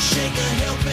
shake a helping